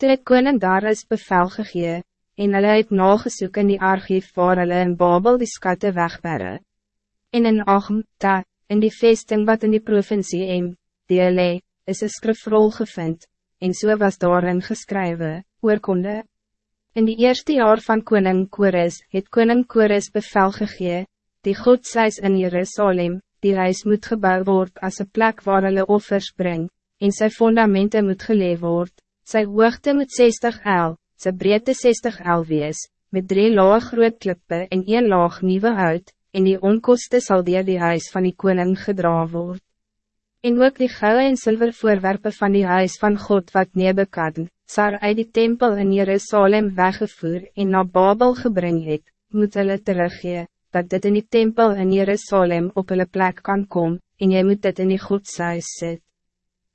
Toe het koning daar is bevel gegee, en hulle het nagesoek in die archief waar hulle in Babel die skatte wegberre. En in Achm, Ta, in die vesting wat in die provincie Em, die hulle, is een skrifrol gevind, en so was daarin geskrywe, oorkonde. In die eerste jaar van koning Kores het koning Kores bevel gegee, die godshuis in Jerusalem, die huis moet gebouwd worden als een plek waar hulle offers bring, en sy fundamenten moet geleef word, sy hoogte moet 60 el, sy breedte 60 el wees, met drie laag groot klippe en een laag nieuwe hout, en die onkoste zal dier die huis van die koning gedra word. En ook die gouden en zilver voorwerpen van die huis van God wat Nebekadden, Sar uit die tempel in Jerusalem weggevoer en naar Babel gebring het, moet hulle teruggee, dat dit in die tempel in Jerusalem op hulle plek kan komen, en jy moet dit in die godshuis sit.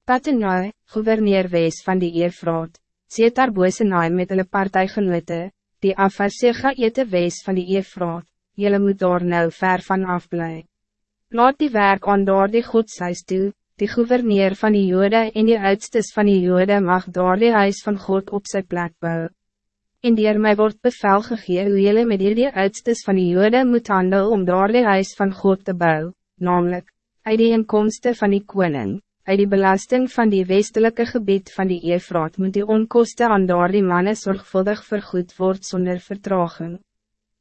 Patenai, gouverneur wees van die Eefraat, sê daar Boesenaai met hulle partijgenote, die Afarsega ete wees van die Eefraat, jylle moet daar nou ver van afblij. Laat die werk aan daar die godshuis toe, die gouverneur van die jode en die uitstes van die jode mag daar die huis van God op zijn plek bouwen. En dier my wordt bevel gegee hoe jylle met die uitstes van die jode moet handel om daar die huis van God te bouwen, namelijk, uit die inkomsten van die koning, uit die belasting van die westelijke gebied van die Eefraat moet die onkosten aan daar die manne zorgvuldig vergoed word zonder vertraging.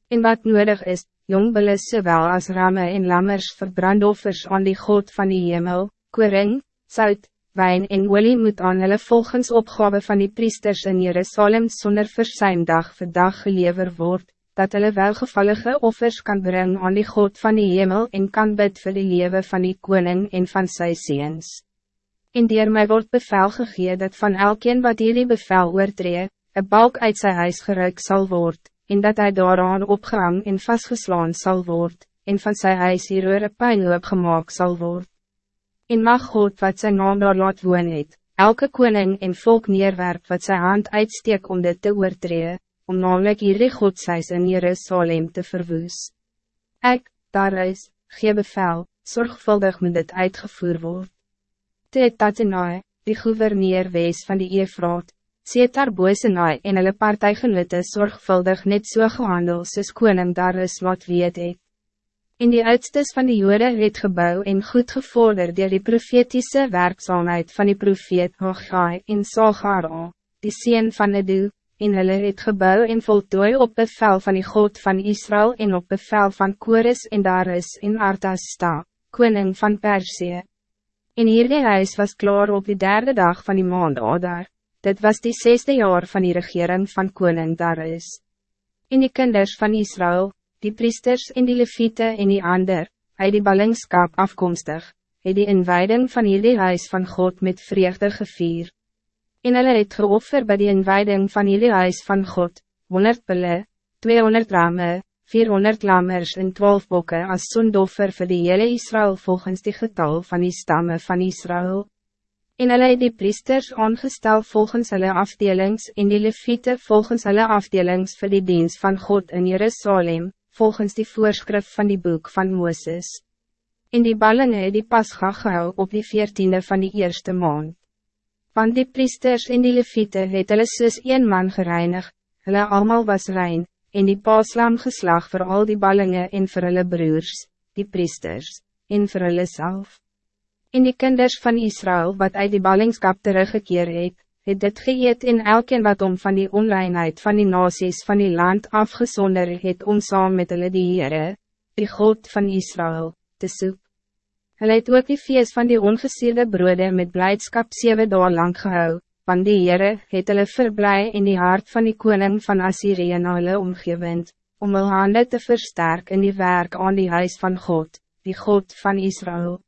En wat nodig is, jongbulle sowel as ramme en lammers vir brandoffers aan die God van die hemel, koring, zout, wijn en olie moet aan hulle volgens opgave van die priesters in Jerusalem zonder versuim dag vir dag gelever word, dat hulle welgevallige offers kan brengen aan die God van die hemel en kan bid vir die leven van die koning en van sy seens. En dier my word bevel gegee dat van elkeen wat hierdie bevel oortree, een balk uit sy huis geruik sal word, en dat hij daaraan opgehang en vastgeslaan zal worden, en van zijn huis hier een pijnloop gemaakt zal worden. En mag God wat zijn naam daar laat woon het, elke koning en volk neerwerp wat zijn hand uitsteek om dit te oortree, om namelijk hierdie godshuis in Jerusalem te verwoes. Ek, daar is, gee bevel, zorgvuldig moet dit uitgevoerd worden. Toe het Tatenaai, die gouverneur wees van die Eefraat, Setar Boesenaai en hulle partijgenote zorgvuldig net so gehandel soos koning daar is wat weet het. In die uitstes van die jode het gebouw en goed gevorder door die profetische werkzaamheid van die profeet Haggai en Sagara, die sien van Edu, en hulle het gebouw en voltooi op bevel van die God van Israël en op bevel van Kores en Daris en Artasta, koning van Persie. En hierdie huis was klaar op die derde dag van die maand Adar. Dit was die zesde jaar van die regering van koning Darius. En die kinders van Israël, die priesters en die leviete en die ander, uit die ballingskap afkomstig, het die inwijding van hierdie huis van God met vreugde gevier. En hulle het geoffer by die inwijding van hierdie huis van God, 100 pille, 200 ramme, 400 lammers en 12 bokken als zondoffer voor de hele Israël volgens die getal van die stammen van Israël. En hulle het die priesters aangestel volgens hulle afdelings en die leviete volgens hulle afdelings voor die dienst van God in Jerusalem, volgens die voorschrift van die boek van Moses. En die ballingen het die pasga gehou op die veertiende van die eerste maand. Van die priesters en die leviete het hulle soos een man gereinig, hulle allemaal was rein, en die paaslam geslag voor al die ballingen en voor hulle broers, die priesters, en voor hulle self. En die kinders van Israël wat uit die ballingskap teruggekeer het, het dit geëet in elkeen wat om van die onreinheid van die nasies van die land afgezonder het om saam met hulle die Heere, die God van Israël, te soek. Hulle het ook die feest van die ongesierde broede met blijdschap zeven dagen lang gehou, want die Heere het hulle verblij in die hart van die koning van Assyrië na hulle omgewend, om hulle hande te versterken in die werk aan die huis van God, die God van Israël.